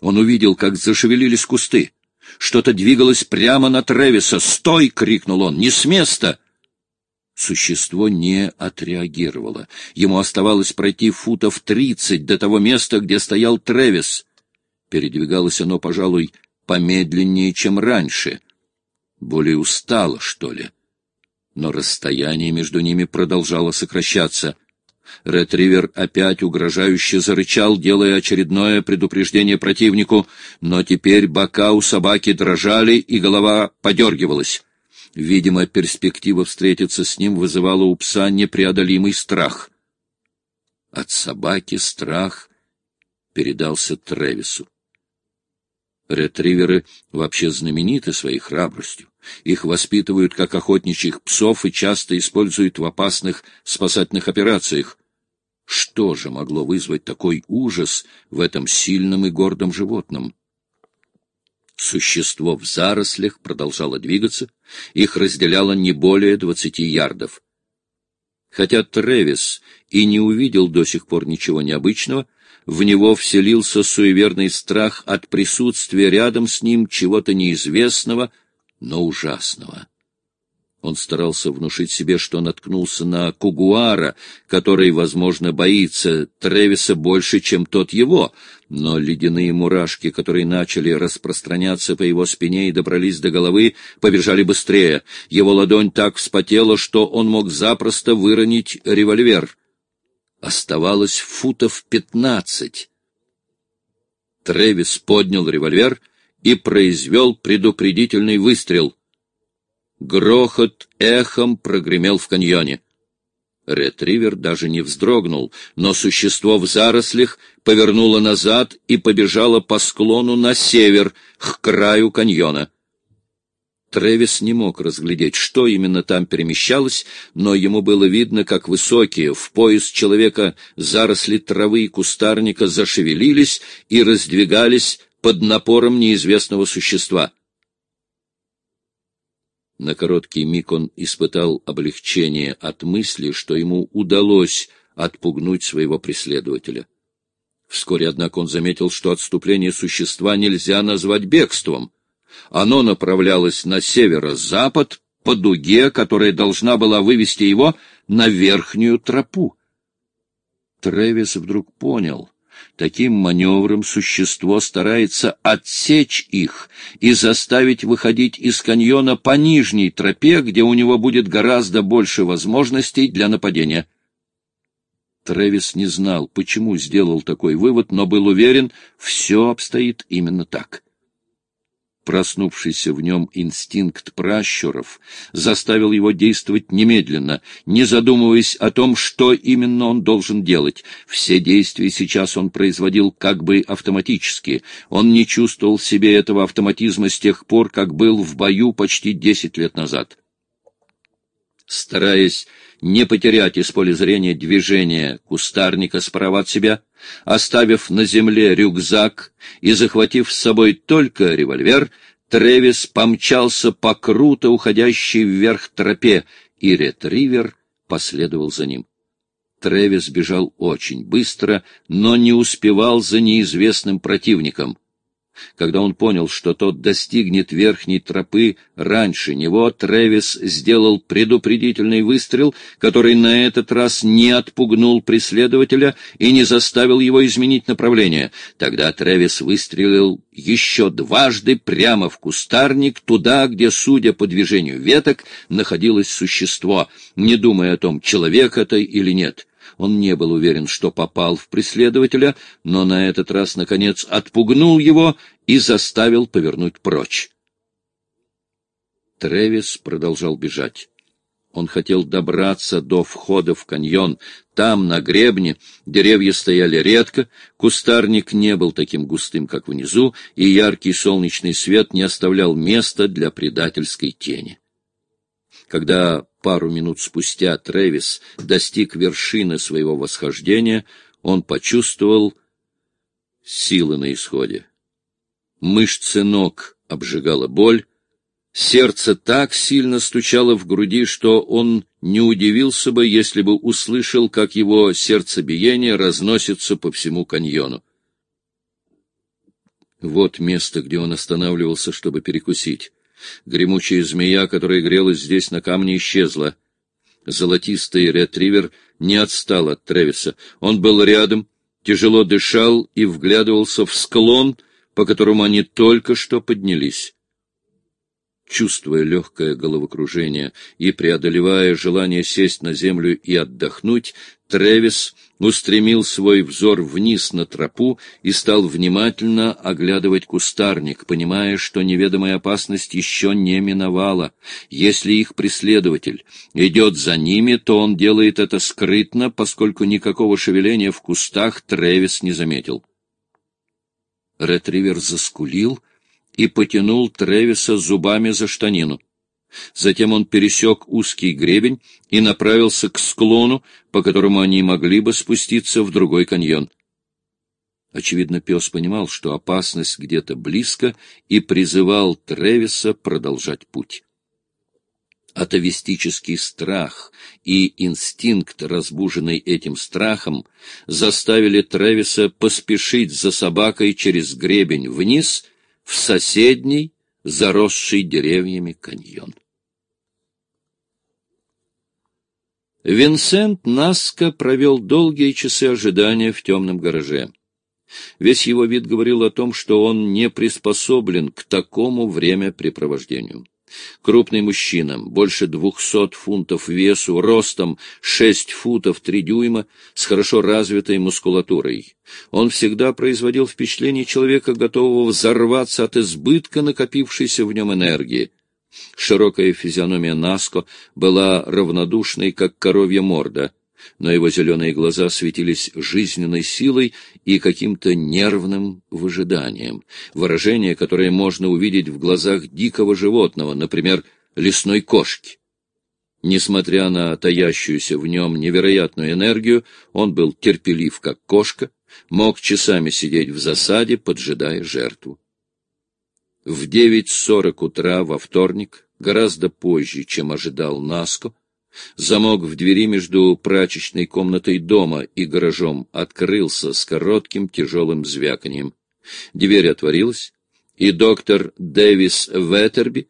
Он увидел, как зашевелились кусты. Что-то двигалось прямо на Тревиса. «Стой!» — крикнул он. «Не с места!» Существо не отреагировало. Ему оставалось пройти футов тридцать до того места, где стоял Тревис. Передвигалось оно, пожалуй, помедленнее, чем раньше. Более устало, что ли. Но расстояние между ними продолжало сокращаться — Ретривер опять угрожающе зарычал, делая очередное предупреждение противнику, но теперь бока у собаки дрожали и голова подергивалась. Видимо, перспектива встретиться с ним вызывала у пса непреодолимый страх. От собаки страх передался Тревису. Ретриверы вообще знамениты своей храбростью. Их воспитывают как охотничьих псов и часто используют в опасных спасательных операциях. Что же могло вызвать такой ужас в этом сильном и гордом животном? Существо в зарослях продолжало двигаться, их разделяло не более двадцати ярдов. Хотя Тревис и не увидел до сих пор ничего необычного, в него вселился суеверный страх от присутствия рядом с ним чего-то неизвестного, но ужасного. Он старался внушить себе, что наткнулся на Кугуара, который, возможно, боится Тревиса больше, чем тот его, но ледяные мурашки, которые начали распространяться по его спине и добрались до головы, побежали быстрее. Его ладонь так вспотела, что он мог запросто выронить револьвер. Оставалось футов пятнадцать. Тревис поднял револьвер и произвел предупредительный выстрел — Грохот эхом прогремел в каньоне. Ретривер даже не вздрогнул, но существо в зарослях повернуло назад и побежало по склону на север, к краю каньона. Тревис не мог разглядеть, что именно там перемещалось, но ему было видно, как высокие, в пояс человека заросли травы и кустарника зашевелились и раздвигались под напором неизвестного существа. На короткий миг он испытал облегчение от мысли, что ему удалось отпугнуть своего преследователя. Вскоре, однако, он заметил, что отступление существа нельзя назвать бегством. Оно направлялось на северо-запад по дуге, которая должна была вывести его на верхнюю тропу. Тревис вдруг понял — Таким маневром существо старается отсечь их и заставить выходить из каньона по нижней тропе, где у него будет гораздо больше возможностей для нападения. Тревис не знал, почему сделал такой вывод, но был уверен, все обстоит именно так. Проснувшийся в нем инстинкт пращуров заставил его действовать немедленно, не задумываясь о том, что именно он должен делать. Все действия сейчас он производил как бы автоматически. Он не чувствовал себе этого автоматизма с тех пор, как был в бою почти десять лет назад. Стараясь не потерять из поля зрения движения кустарника справа от себя, оставив на земле рюкзак и захватив с собой только револьвер, Тревис помчался по круто уходящей вверх тропе, и ретривер последовал за ним. Тревис бежал очень быстро, но не успевал за неизвестным противником. Когда он понял, что тот достигнет верхней тропы раньше него, Тревис сделал предупредительный выстрел, который на этот раз не отпугнул преследователя и не заставил его изменить направление. Тогда Тревис выстрелил еще дважды прямо в кустарник, туда, где, судя по движению веток, находилось существо, не думая о том, человек это или нет. Он не был уверен, что попал в преследователя, но на этот раз, наконец, отпугнул его и заставил повернуть прочь. Тревис продолжал бежать. Он хотел добраться до входа в каньон. Там, на гребне, деревья стояли редко, кустарник не был таким густым, как внизу, и яркий солнечный свет не оставлял места для предательской тени. Когда пару минут спустя Трэвис достиг вершины своего восхождения, он почувствовал силы на исходе. Мышцы ног обжигала боль, сердце так сильно стучало в груди, что он не удивился бы, если бы услышал, как его сердцебиение разносится по всему каньону. Вот место, где он останавливался, чтобы перекусить. Гремучая змея, которая грелась здесь на камне, исчезла. Золотистый ретривер не отстал от Тревиса. Он был рядом, тяжело дышал и вглядывался в склон, по которому они только что поднялись. Чувствуя легкое головокружение и преодолевая желание сесть на землю и отдохнуть, Тревис устремил свой взор вниз на тропу и стал внимательно оглядывать кустарник, понимая, что неведомая опасность еще не миновала. Если их преследователь идет за ними, то он делает это скрытно, поскольку никакого шевеления в кустах Тревис не заметил. Ретривер заскулил и потянул Тревиса зубами за штанину. Затем он пересек узкий гребень и направился к склону, по которому они могли бы спуститься в другой каньон. Очевидно, пес понимал, что опасность где-то близко, и призывал Тревиса продолжать путь. Атовистический страх и инстинкт, разбуженный этим страхом, заставили Тревиса поспешить за собакой через гребень вниз в соседний, заросший деревьями каньон. Винсент Наско провел долгие часы ожидания в темном гараже. Весь его вид говорил о том, что он не приспособлен к такому времяпрепровождению. Крупный мужчина, больше двухсот фунтов весу, ростом шесть футов три дюйма, с хорошо развитой мускулатурой. Он всегда производил впечатление человека, готового взорваться от избытка накопившейся в нем энергии. Широкая физиономия Наско была равнодушной, как коровья морда — но его зеленые глаза светились жизненной силой и каким-то нервным выжиданием, выражение, которое можно увидеть в глазах дикого животного, например, лесной кошки. Несмотря на таящуюся в нем невероятную энергию, он был терпелив, как кошка, мог часами сидеть в засаде, поджидая жертву. В девять сорок утра во вторник, гораздо позже, чем ожидал Наско, Замок в двери между прачечной комнатой дома и гаражом открылся с коротким тяжелым звяканием. Дверь отворилась, и доктор Дэвис Веттерби,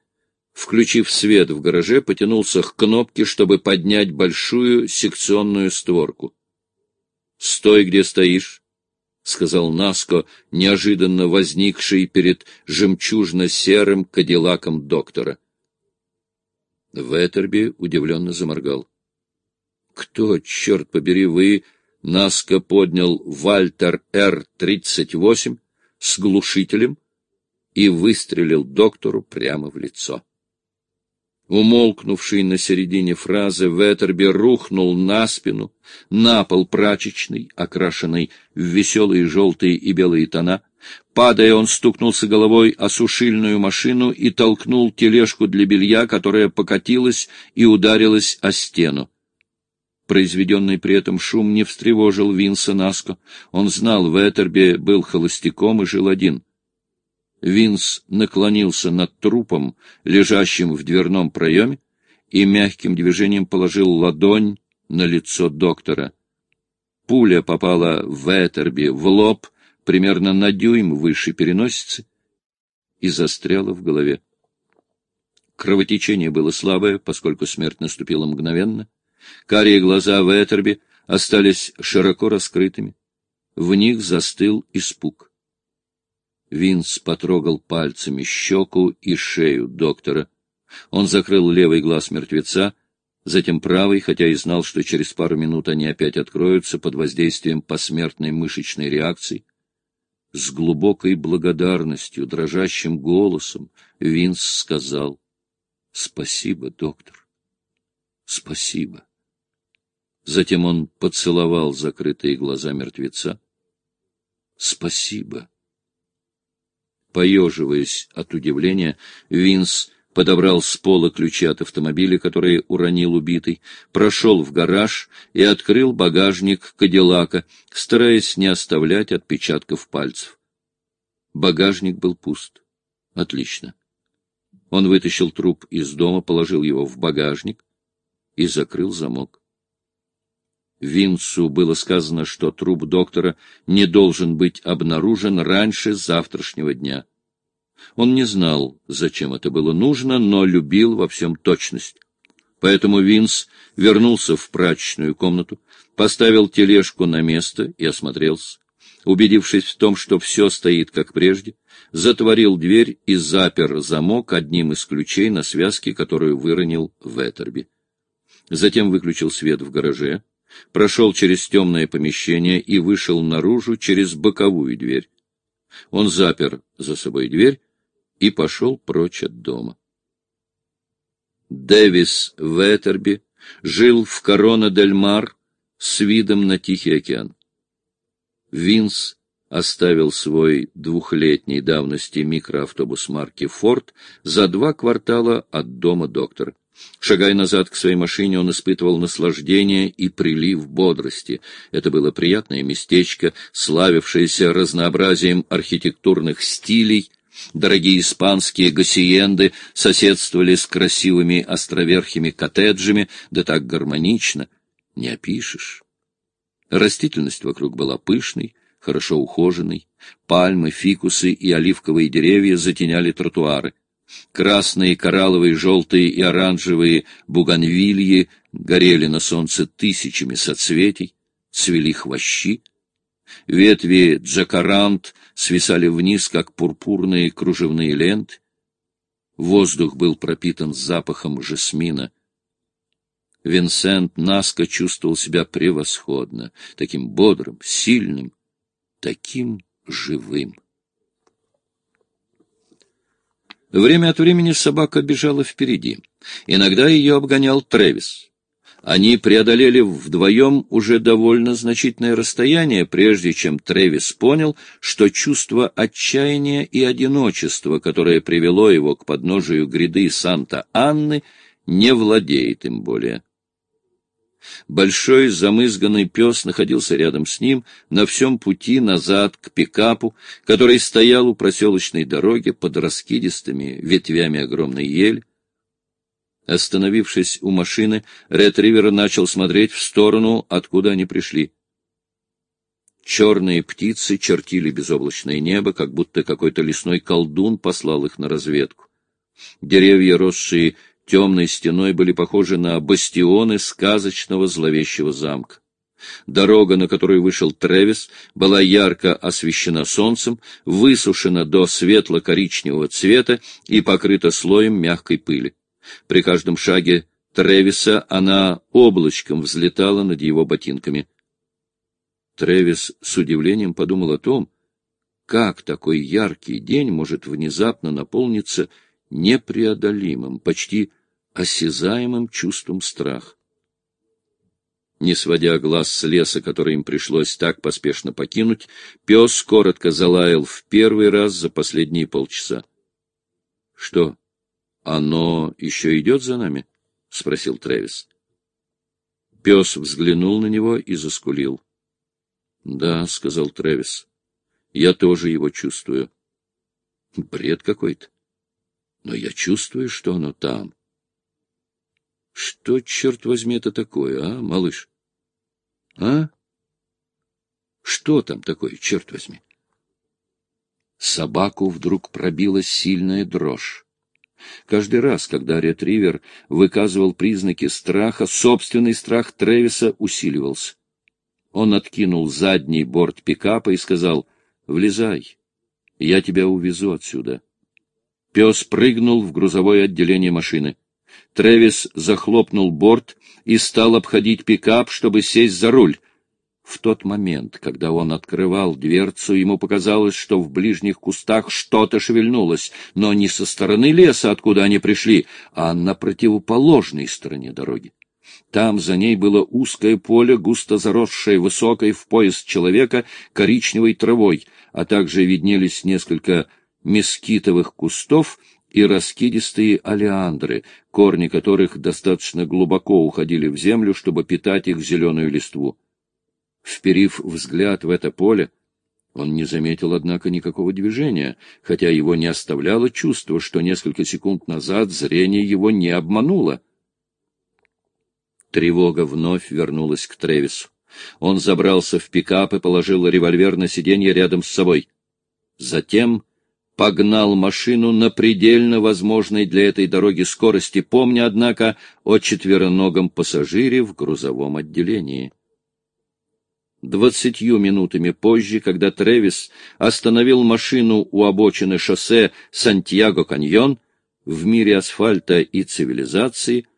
включив свет в гараже, потянулся к кнопке, чтобы поднять большую секционную створку. — Стой, где стоишь, — сказал Наско, неожиданно возникший перед жемчужно-серым кадиллаком доктора. — Веттерби удивленно заморгал. — Кто, черт побери, вы? Наско поднял Вальтер Р-38 с глушителем и выстрелил доктору прямо в лицо. Умолкнувший на середине фразы, Веттерби рухнул на спину, на пол прачечный, окрашенный в веселые желтые и белые тона, Падая, он стукнулся головой о сушильную машину и толкнул тележку для белья, которая покатилась и ударилась о стену. Произведенный при этом шум не встревожил Винса Наско. Он знал, Веттерби был холостяком и жил один. Винс наклонился над трупом, лежащим в дверном проеме, и мягким движением положил ладонь на лицо доктора. Пуля попала в Веттерби в лоб — примерно на дюйм выше переносицы, и застряла в голове. Кровотечение было слабое, поскольку смерть наступила мгновенно. Карие глаза Веттерби остались широко раскрытыми. В них застыл испуг. Винс потрогал пальцами щеку и шею доктора. Он закрыл левый глаз мертвеца, затем правый, хотя и знал, что через пару минут они опять откроются под воздействием посмертной мышечной реакции. С глубокой благодарностью, дрожащим голосом Винс сказал «Спасибо, доктор, спасибо». Затем он поцеловал закрытые глаза мертвеца. «Спасибо». Поеживаясь от удивления, Винс подобрал с пола ключи от автомобиля, которые уронил убитый, прошел в гараж и открыл багажник Кадиллака, стараясь не оставлять отпечатков пальцев. Багажник был пуст. Отлично. Он вытащил труп из дома, положил его в багажник и закрыл замок. Винцу было сказано, что труп доктора не должен быть обнаружен раньше завтрашнего дня. Он не знал, зачем это было нужно, но любил во всем точность. Поэтому Винс вернулся в прачечную комнату, поставил тележку на место и осмотрелся. Убедившись в том, что все стоит как прежде, затворил дверь и запер замок одним из ключей на связке, которую выронил в Этерби. Затем выключил свет в гараже, прошел через темное помещение и вышел наружу через боковую дверь. Он запер за собой дверь и пошел прочь от дома. Дэвис Веттерби жил в Корона-дель-Мар с видом на Тихий океан. Винс оставил свой двухлетней давности микроавтобус марки «Форд» за два квартала от дома доктора. Шагая назад к своей машине, он испытывал наслаждение и прилив бодрости. Это было приятное местечко, славившееся разнообразием архитектурных стилей. Дорогие испанские гасиенды соседствовали с красивыми островерхими коттеджами, да так гармонично, не опишешь. Растительность вокруг была пышной, хорошо ухоженной. Пальмы, фикусы и оливковые деревья затеняли тротуары. Красные, коралловые, желтые и оранжевые буганвильи горели на солнце тысячами соцветий, цвели хвощи. Ветви джакарант свисали вниз, как пурпурные кружевные ленты. Воздух был пропитан запахом жасмина. Винсент Наско чувствовал себя превосходно, таким бодрым, сильным, таким живым. Время от времени собака бежала впереди. Иногда ее обгонял Тревис. Они преодолели вдвоем уже довольно значительное расстояние, прежде чем Тревис понял, что чувство отчаяния и одиночества, которое привело его к подножию гряды Санта-Анны, не владеет им более. Большой замызганный пес находился рядом с ним на всем пути назад к пикапу, который стоял у проселочной дороги под раскидистыми ветвями огромной ели. Остановившись у машины, ретривер начал смотреть в сторону, откуда они пришли. Черные птицы чертили безоблачное небо, как будто какой-то лесной колдун послал их на разведку. Деревья, росшие темной стеной были похожи на бастионы сказочного зловещего замка. Дорога, на которую вышел Тревис, была ярко освещена солнцем, высушена до светло-коричневого цвета и покрыта слоем мягкой пыли. При каждом шаге Тревиса она облачком взлетала над его ботинками. Тревис с удивлением подумал о том, как такой яркий день может внезапно наполниться непреодолимым, почти осязаемым чувством страха. Не сводя глаз с леса, который им пришлось так поспешно покинуть, пес коротко залаял в первый раз за последние полчаса. — Что, оно еще идет за нами? — спросил Трэвис. Пес взглянул на него и заскулил. — Да, — сказал Трэвис, — я тоже его чувствую. Бред какой-то. Но я чувствую, что оно там. Что, черт возьми, это такое, а, малыш? А? Что там такое, черт возьми? Собаку вдруг пробила сильная дрожь. Каждый раз, когда ретривер выказывал признаки страха, собственный страх Тревиса усиливался. Он откинул задний борт пикапа и сказал, «Влезай, я тебя увезу отсюда». Пес прыгнул в грузовое отделение машины. Тревис захлопнул борт и стал обходить пикап, чтобы сесть за руль. В тот момент, когда он открывал дверцу, ему показалось, что в ближних кустах что-то шевельнулось, но не со стороны леса, откуда они пришли, а на противоположной стороне дороги. Там за ней было узкое поле, густо заросшее высокой в пояс человека коричневой травой, а также виднелись несколько мескитовых кустов и раскидистые алиандры, корни которых достаточно глубоко уходили в землю, чтобы питать их зеленую листву. Вперив взгляд в это поле, он не заметил, однако, никакого движения, хотя его не оставляло чувство, что несколько секунд назад зрение его не обмануло. Тревога вновь вернулась к Тревису. Он забрался в пикап и положил револьвер на сиденье рядом с собой. Затем погнал машину на предельно возможной для этой дороги скорости, помня, однако, о четвероногом пассажире в грузовом отделении. Двадцатью минутами позже, когда Тревис остановил машину у обочины шоссе Сантьяго-Каньон, в мире асфальта и цивилизации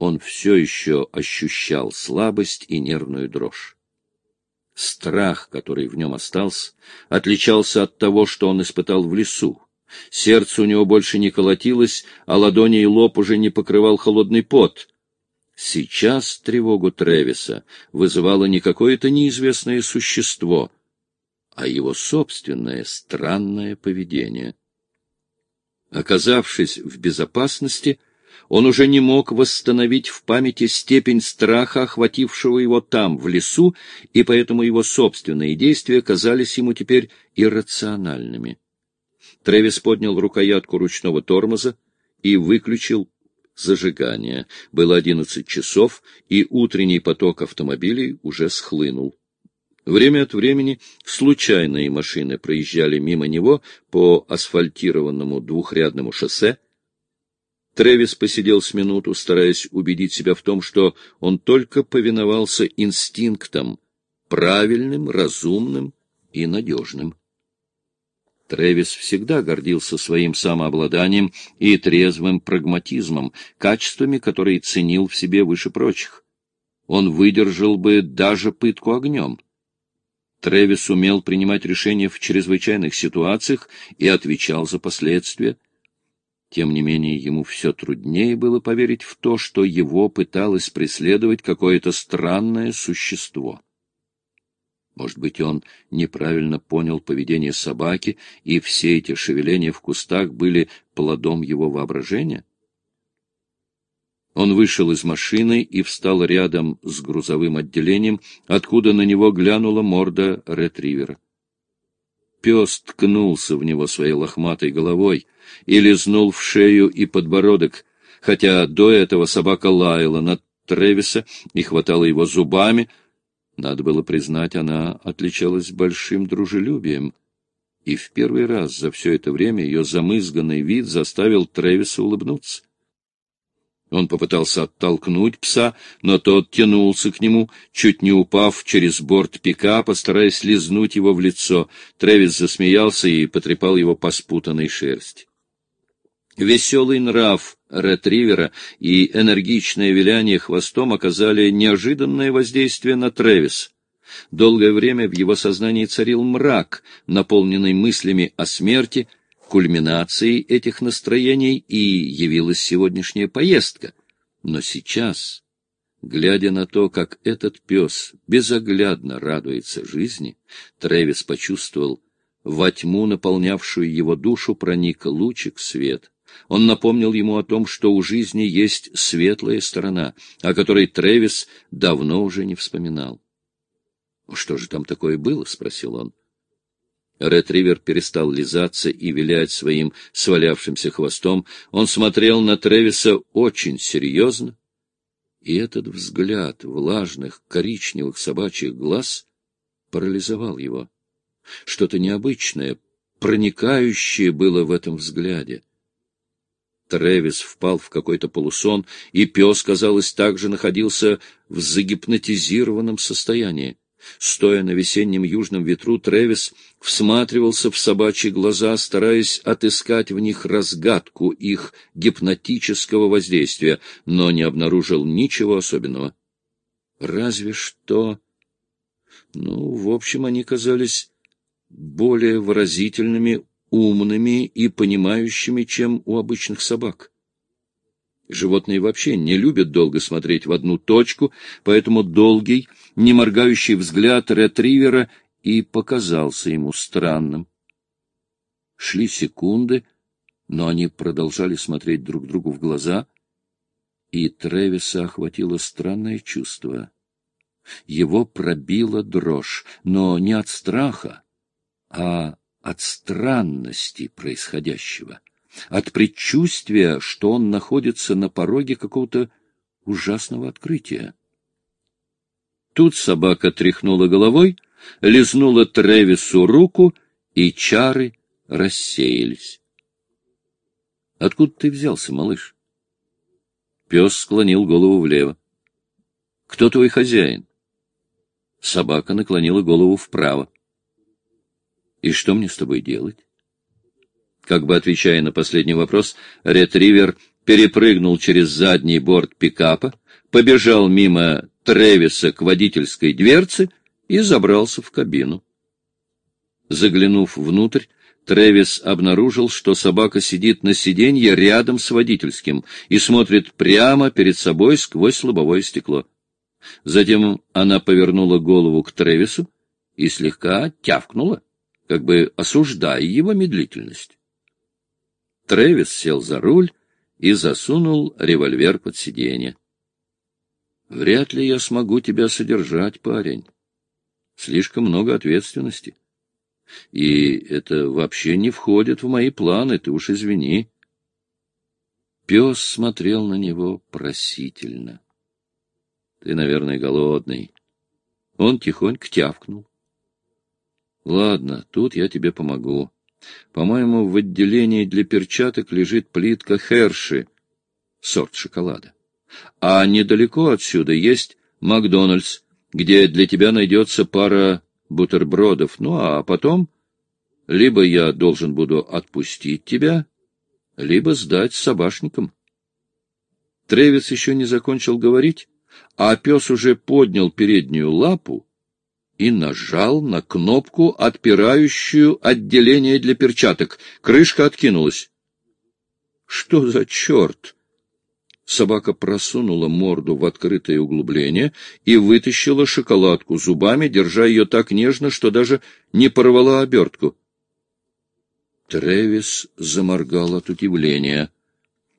он все еще ощущал слабость и нервную дрожь. Страх, который в нем остался, отличался от того, что он испытал в лесу. Сердце у него больше не колотилось, а ладони и лоб уже не покрывал холодный пот. Сейчас тревогу Тревиса вызывало не какое-то неизвестное существо, а его собственное странное поведение. Оказавшись в безопасности, он уже не мог восстановить в памяти степень страха, охватившего его там, в лесу, и поэтому его собственные действия казались ему теперь иррациональными. Тревис поднял рукоятку ручного тормоза и выключил зажигание. Было одиннадцать часов, и утренний поток автомобилей уже схлынул. Время от времени случайные машины проезжали мимо него по асфальтированному двухрядному шоссе, Тревис посидел с минуту, стараясь убедить себя в том, что он только повиновался инстинктам, правильным, разумным и надежным. Тревис всегда гордился своим самообладанием и трезвым прагматизмом, качествами, которые ценил в себе выше прочих. Он выдержал бы даже пытку огнем. Тревис умел принимать решения в чрезвычайных ситуациях и отвечал за последствия. Тем не менее, ему все труднее было поверить в то, что его пыталось преследовать какое-то странное существо. Может быть, он неправильно понял поведение собаки, и все эти шевеления в кустах были плодом его воображения? Он вышел из машины и встал рядом с грузовым отделением, откуда на него глянула морда ретривера. Пес ткнулся в него своей лохматой головой и лизнул в шею и подбородок, хотя до этого собака лаяла над Тревиса и хватала его зубами. Надо было признать, она отличалась большим дружелюбием. И в первый раз за все это время ее замызганный вид заставил Тревиса улыбнуться. Он попытался оттолкнуть пса, но тот тянулся к нему, чуть не упав через борт пикапа, стараясь лизнуть его в лицо. Тревис засмеялся и потрепал его по спутанной шерсти. Веселый нрав ретривера и энергичное виляние хвостом оказали неожиданное воздействие на Тревис. Долгое время в его сознании царил мрак, наполненный мыслями о смерти, Кульминацией этих настроений и явилась сегодняшняя поездка. Но сейчас, глядя на то, как этот пес безоглядно радуется жизни, Тревис почувствовал, во тьму, наполнявшую его душу, проник лучик свет. Он напомнил ему о том, что у жизни есть светлая сторона, о которой Тревис давно уже не вспоминал. — Что же там такое было? — спросил он. — Ретривер перестал лизаться и вилять своим свалявшимся хвостом. Он смотрел на Тревиса очень серьезно, и этот взгляд влажных коричневых собачьих глаз парализовал его. Что-то необычное, проникающее было в этом взгляде. Тревис впал в какой-то полусон, и пес, казалось, также находился в загипнотизированном состоянии. Стоя на весеннем южном ветру, Тревис всматривался в собачьи глаза, стараясь отыскать в них разгадку их гипнотического воздействия, но не обнаружил ничего особенного. Разве что... Ну, в общем, они казались более выразительными, умными и понимающими, чем у обычных собак. Животные вообще не любят долго смотреть в одну точку, поэтому долгий, не моргающий взгляд ретривера и показался ему странным. Шли секунды, но они продолжали смотреть друг другу в глаза, и Тревиса охватило странное чувство. Его пробила дрожь, но не от страха, а от странности происходящего от предчувствия, что он находится на пороге какого-то ужасного открытия. Тут собака тряхнула головой, лизнула Тревису руку, и чары рассеялись. — Откуда ты взялся, малыш? Пес склонил голову влево. — Кто твой хозяин? Собака наклонила голову вправо. — И что мне с тобой делать? Как бы отвечая на последний вопрос, ретривер перепрыгнул через задний борт пикапа, побежал мимо Тревиса к водительской дверце и забрался в кабину. Заглянув внутрь, Тревис обнаружил, что собака сидит на сиденье рядом с водительским и смотрит прямо перед собой сквозь лобовое стекло. Затем она повернула голову к Тревису и слегка тявкнула, как бы осуждая его медлительность. Тревис сел за руль и засунул револьвер под сиденье. Вряд ли я смогу тебя содержать, парень. Слишком много ответственности. И это вообще не входит в мои планы, ты уж извини. Пес смотрел на него просительно. Ты, наверное, голодный. Он тихонько тявкнул. Ладно, тут я тебе помогу. По-моему, в отделении для перчаток лежит плитка Херши, сорт шоколада. А недалеко отсюда есть Макдональдс, где для тебя найдется пара бутербродов. Ну, а потом либо я должен буду отпустить тебя, либо сдать собашникам. Тревис еще не закончил говорить, а пес уже поднял переднюю лапу и нажал на кнопку, отпирающую отделение для перчаток. Крышка откинулась. — Что за черт? Собака просунула морду в открытое углубление и вытащила шоколадку зубами, держа ее так нежно, что даже не порвала обертку. Тревис заморгал от удивления.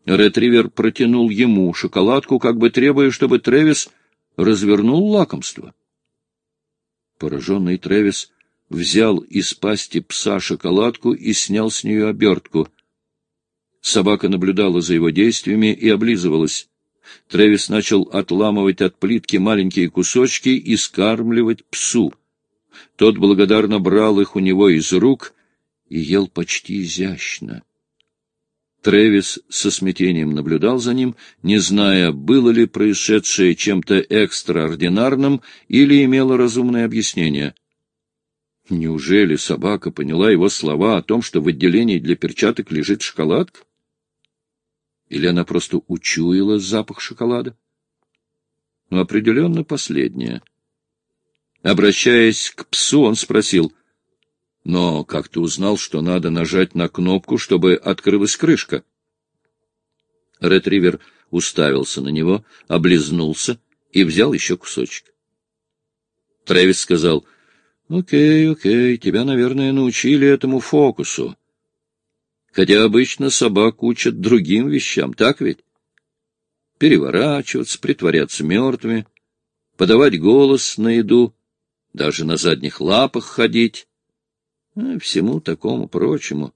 Ретривер протянул ему шоколадку, как бы требуя, чтобы Тревис развернул лакомство. Пораженный Тревис взял из пасти пса шоколадку и снял с нее обертку — Собака наблюдала за его действиями и облизывалась. Тревис начал отламывать от плитки маленькие кусочки и скармливать псу. Тот благодарно брал их у него из рук и ел почти изящно. Тревис со смятением наблюдал за ним, не зная, было ли происшедшее чем-то экстраординарным или имело разумное объяснение. Неужели собака поняла его слова о том, что в отделении для перчаток лежит шоколадка? Или она просто учуяла запах шоколада? Ну, определенно последнее. Обращаясь к псу, он спросил, «Но как ты узнал, что надо нажать на кнопку, чтобы открылась крышка?» Ретривер уставился на него, облизнулся и взял еще кусочек. Трэвис сказал, «Окей, окей, тебя, наверное, научили этому фокусу хотя обычно собак учат другим вещам, так ведь? Переворачиваться, притворяться мертвыми, подавать голос на еду, даже на задних лапах ходить, всему такому прочему.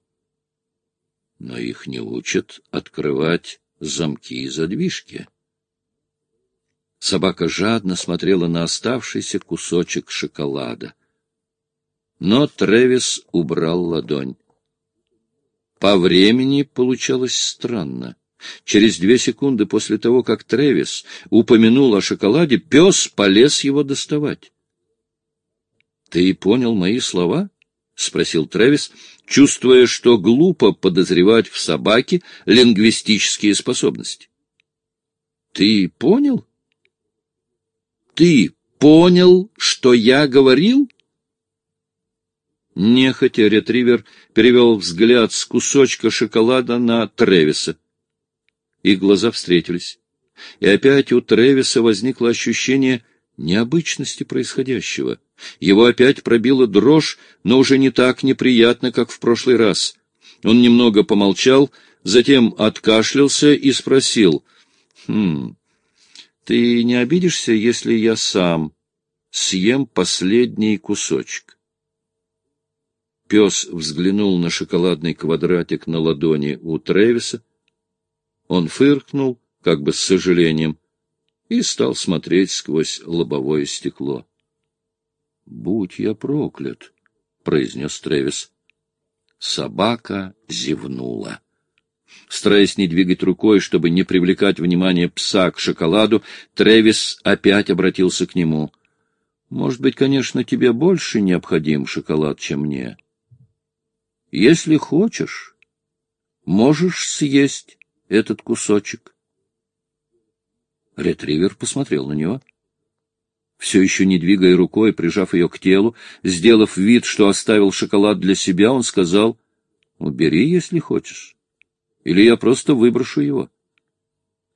Но их не учат открывать замки и задвижки. Собака жадно смотрела на оставшийся кусочек шоколада. Но Тревис убрал ладонь. По времени получалось странно. Через две секунды после того, как Тревис упомянул о шоколаде, пес полез его доставать. — Ты понял мои слова? — спросил Тревис, чувствуя, что глупо подозревать в собаке лингвистические способности. — Ты понял? — Ты понял, что я говорил? — Нехотя ретривер перевел взгляд с кусочка шоколада на Тревиса. Их глаза встретились. И опять у Тревиса возникло ощущение необычности происходящего. Его опять пробила дрожь, но уже не так неприятно, как в прошлый раз. Он немного помолчал, затем откашлялся и спросил, «Хм, ты не обидишься, если я сам съем последний кусочек?» Пес взглянул на шоколадный квадратик на ладони у Тревиса. Он фыркнул, как бы с сожалением. И стал смотреть сквозь лобовое стекло. — Будь я проклят, — произнес Тревис. Собака зевнула. Стараясь не двигать рукой, чтобы не привлекать внимание пса к шоколаду, Тревис опять обратился к нему. — Может быть, конечно, тебе больше необходим шоколад, чем мне. Если хочешь, можешь съесть этот кусочек. Ретривер посмотрел на него. Все еще не двигая рукой, прижав ее к телу, сделав вид, что оставил шоколад для себя, он сказал, «Убери, если хочешь, или я просто выброшу его».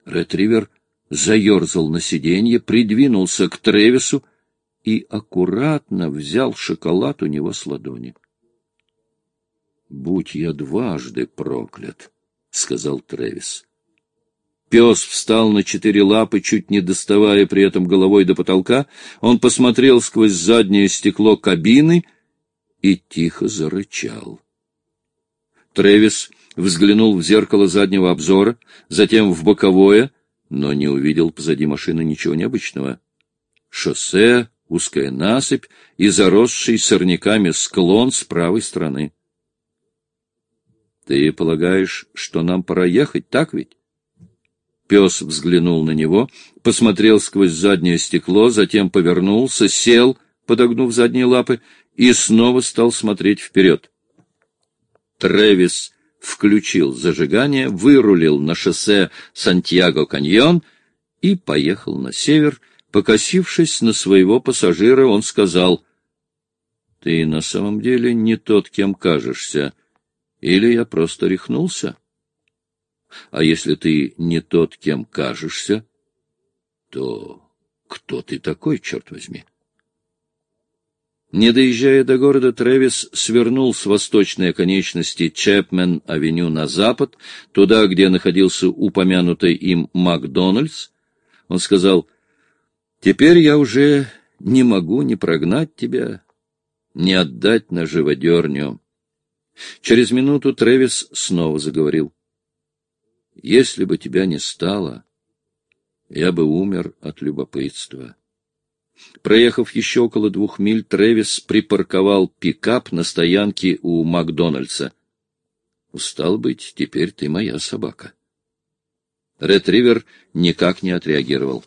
Ретривер заерзал на сиденье, придвинулся к Тревису и аккуратно взял шоколад у него с ладони. «Будь я дважды проклят», — сказал Тревис. Пес встал на четыре лапы, чуть не доставая при этом головой до потолка. Он посмотрел сквозь заднее стекло кабины и тихо зарычал. Тревис взглянул в зеркало заднего обзора, затем в боковое, но не увидел позади машины ничего необычного. Шоссе, узкая насыпь и заросший сорняками склон с правой стороны. — Ты полагаешь, что нам пора ехать, так ведь? Пес взглянул на него, посмотрел сквозь заднее стекло, затем повернулся, сел, подогнув задние лапы, и снова стал смотреть вперед. Тревис включил зажигание, вырулил на шоссе Сантьяго-Каньон и поехал на север. Покосившись на своего пассажира, он сказал, — Ты на самом деле не тот, кем кажешься, или я просто рехнулся? — а если ты не тот, кем кажешься, то кто ты такой, черт возьми? Не доезжая до города, Трэвис свернул с восточной оконечности Чепмен-авеню на запад, туда, где находился упомянутый им Макдональдс. Он сказал, «Теперь я уже не могу ни прогнать тебя, ни отдать на живодерню». Через минуту Трэвис снова заговорил. Если бы тебя не стало, я бы умер от любопытства. Проехав еще около двух миль, Тревис припарковал пикап на стоянке у Макдональдса. Устал быть, теперь ты моя собака. Ретривер никак не отреагировал.